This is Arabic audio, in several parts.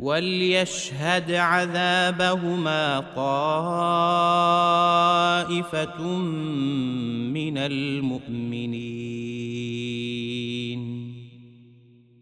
وليشهد عذابهما طائفة من المؤمنين.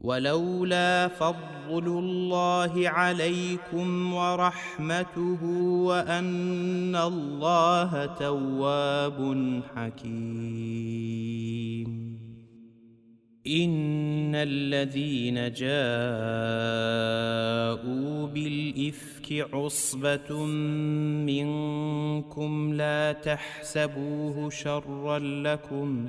ولولا فضل الله عليكم ورحمته وأن الله تواب حكيم. إن الذين جاءوا بالإفك عصبة منكم لا تحسبوه شرا لكم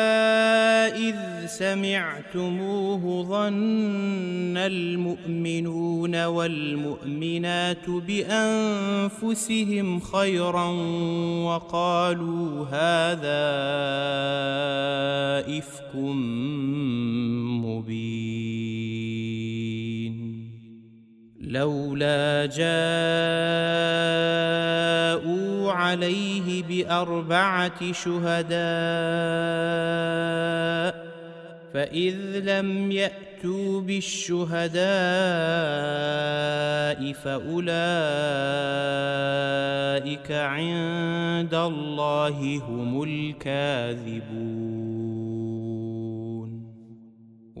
سمعتموه ظن المؤمنون والمؤمنات بأنفسهم خيرا وقالوا هذا إفك مبين. لولا جاءوا عليه بأربعة شهداء فإذ لم يأتوا بالشهداء فأولئك أولئك عند الله هم الكاذبون.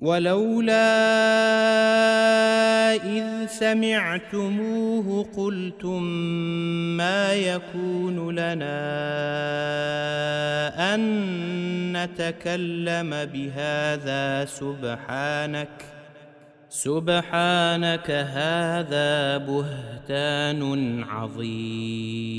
ولولا إذ سمعتموه قلتم ما يكون لنا أن نتكلم بهذا سبحانك سبحانك هذا بهتان عظيم.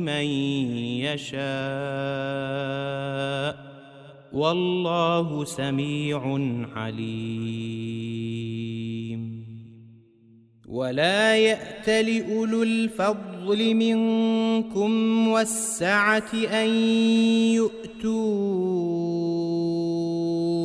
من يشاء والله سميع عليم. ولا يأت لأولو الفضل منكم والسعة أن يؤتوا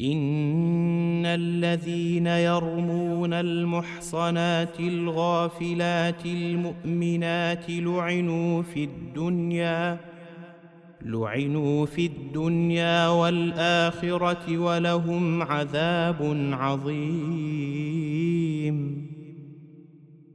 إن الذين يرمون المحصنات الغافلات المؤمنات لعنوا في الدنيا لعنوا في الدنيا والآخرة ولهم عذاب عظيم.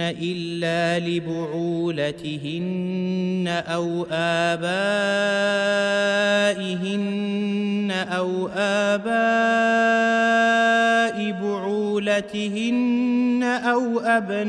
إلا لبعولتهن أو آبائهن أو آباء بعولتهن أو أبنائهن.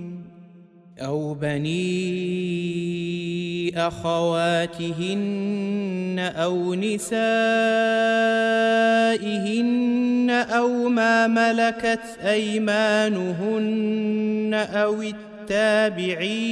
أو بني أخواتهن أو نسائهن أو ما ملكت أيمانهن أو التابعين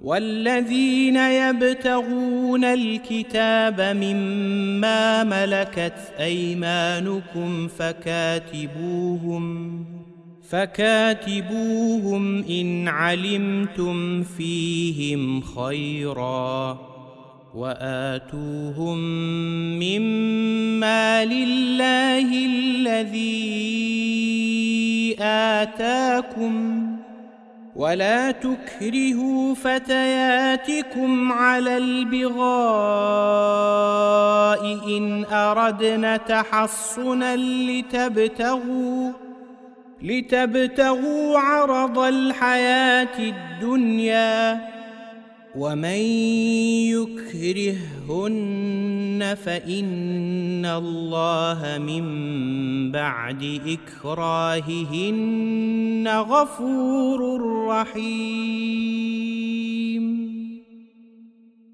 والذين يبتغون الكتاب مما ملكت أيمانكم فكاتبوهم فكاتبوهم إن علمتم فيهم خيرا وآتوهم مما لله الذي آتاكم ولا تكرهوا فتياتكم على البغاء إن أردنا تحصنا لتبتغوا لتبتغوا عرض الحياة الدنيا ومن يكرهن فان الله من بعد اكراههن غفور رحيم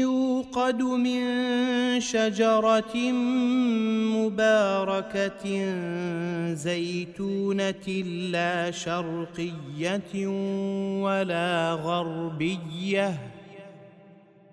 يوقد من شجرة مباركة زيتونة لا شرقية ولا غربية.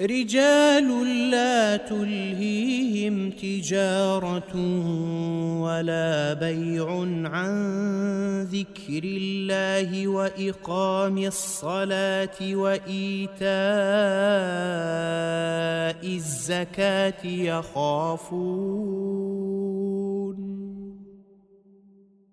رجال لا تلهيهم تجارة ولا بيع عن ذكر الله وإقام الصلاة وإيتاء الزكاة يخافون.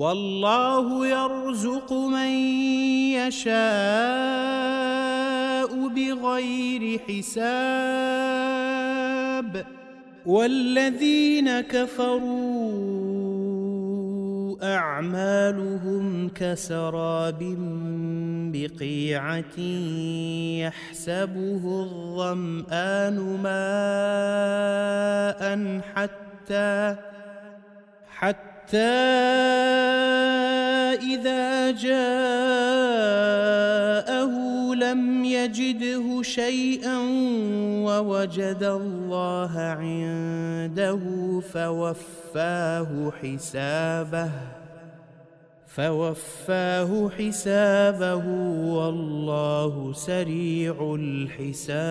والله يرزق من يشاء بغير حساب. والذين كفروا أعمالهم كسراب بقيعة يحسبه الظمآن ماء حتى حتى إذا جاءه لم يجده شيئا ووجد الله عنده فوفاه حسابه فوفاه حسابه والله سريع الحساب.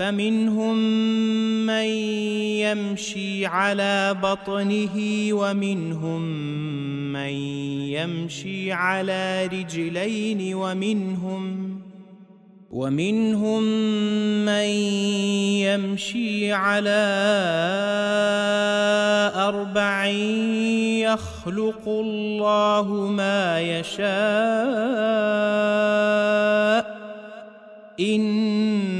فمنهم من يمشي على بطنه ومنهم من يمشي على رجلين ومنهم ومنهم من يمشي على أربع يخلق الله ما يشاء إن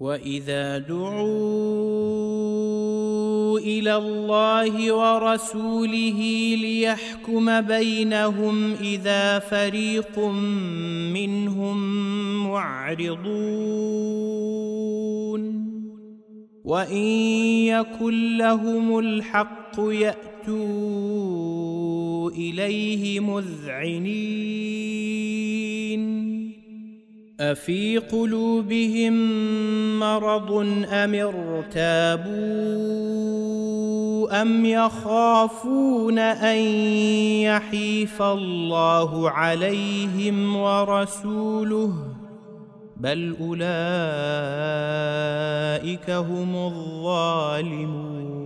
واذا دعوا إلى الله ورسوله ليحكم بينهم اذا فريق منهم معرضون وان يكن لهم الحق ياتوا اليه مذعنين أفي قلوبهم مرض أم ارتابوا أم يخافون أن يحيف الله عليهم ورسوله بل أولئك هم الظالمون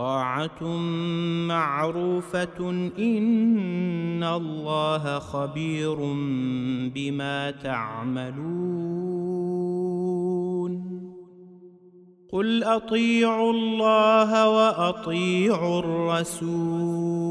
طاعة معروفة إن الله خبير بما تعملون. قل أطيعوا الله وأطيعوا الرسول.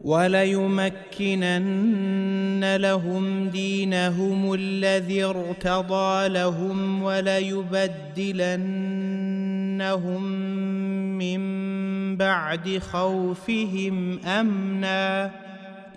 وليمكنن لهم دينهم الذي ارتضى لهم وليبدلنهم من بعد خوفهم أمنا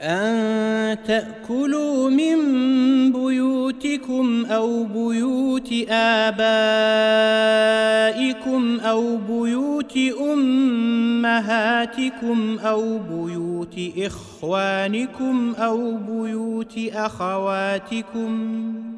أن تأكلوا من بيوتكم أو بيوت آبائكم أو بيوت أمهاتكم أو بيوت إخوانكم أو بيوت أخواتكم.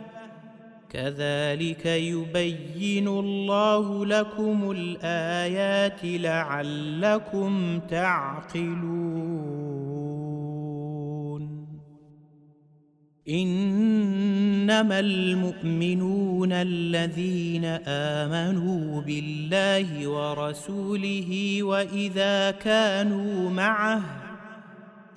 كذلك يبين الله لكم الآيات لعلكم تعقلون. إنما المؤمنون الذين آمنوا بالله ورسوله وإذا كانوا معه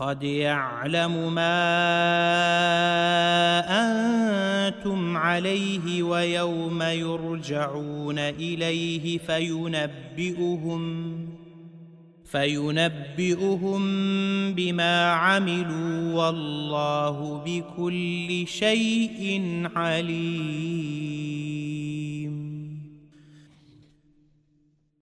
قد يعلم ما أنتم عليه ويوم يرجعون اليه فينبئهم فينبئهم بما عملوا والله بكل شيء عليم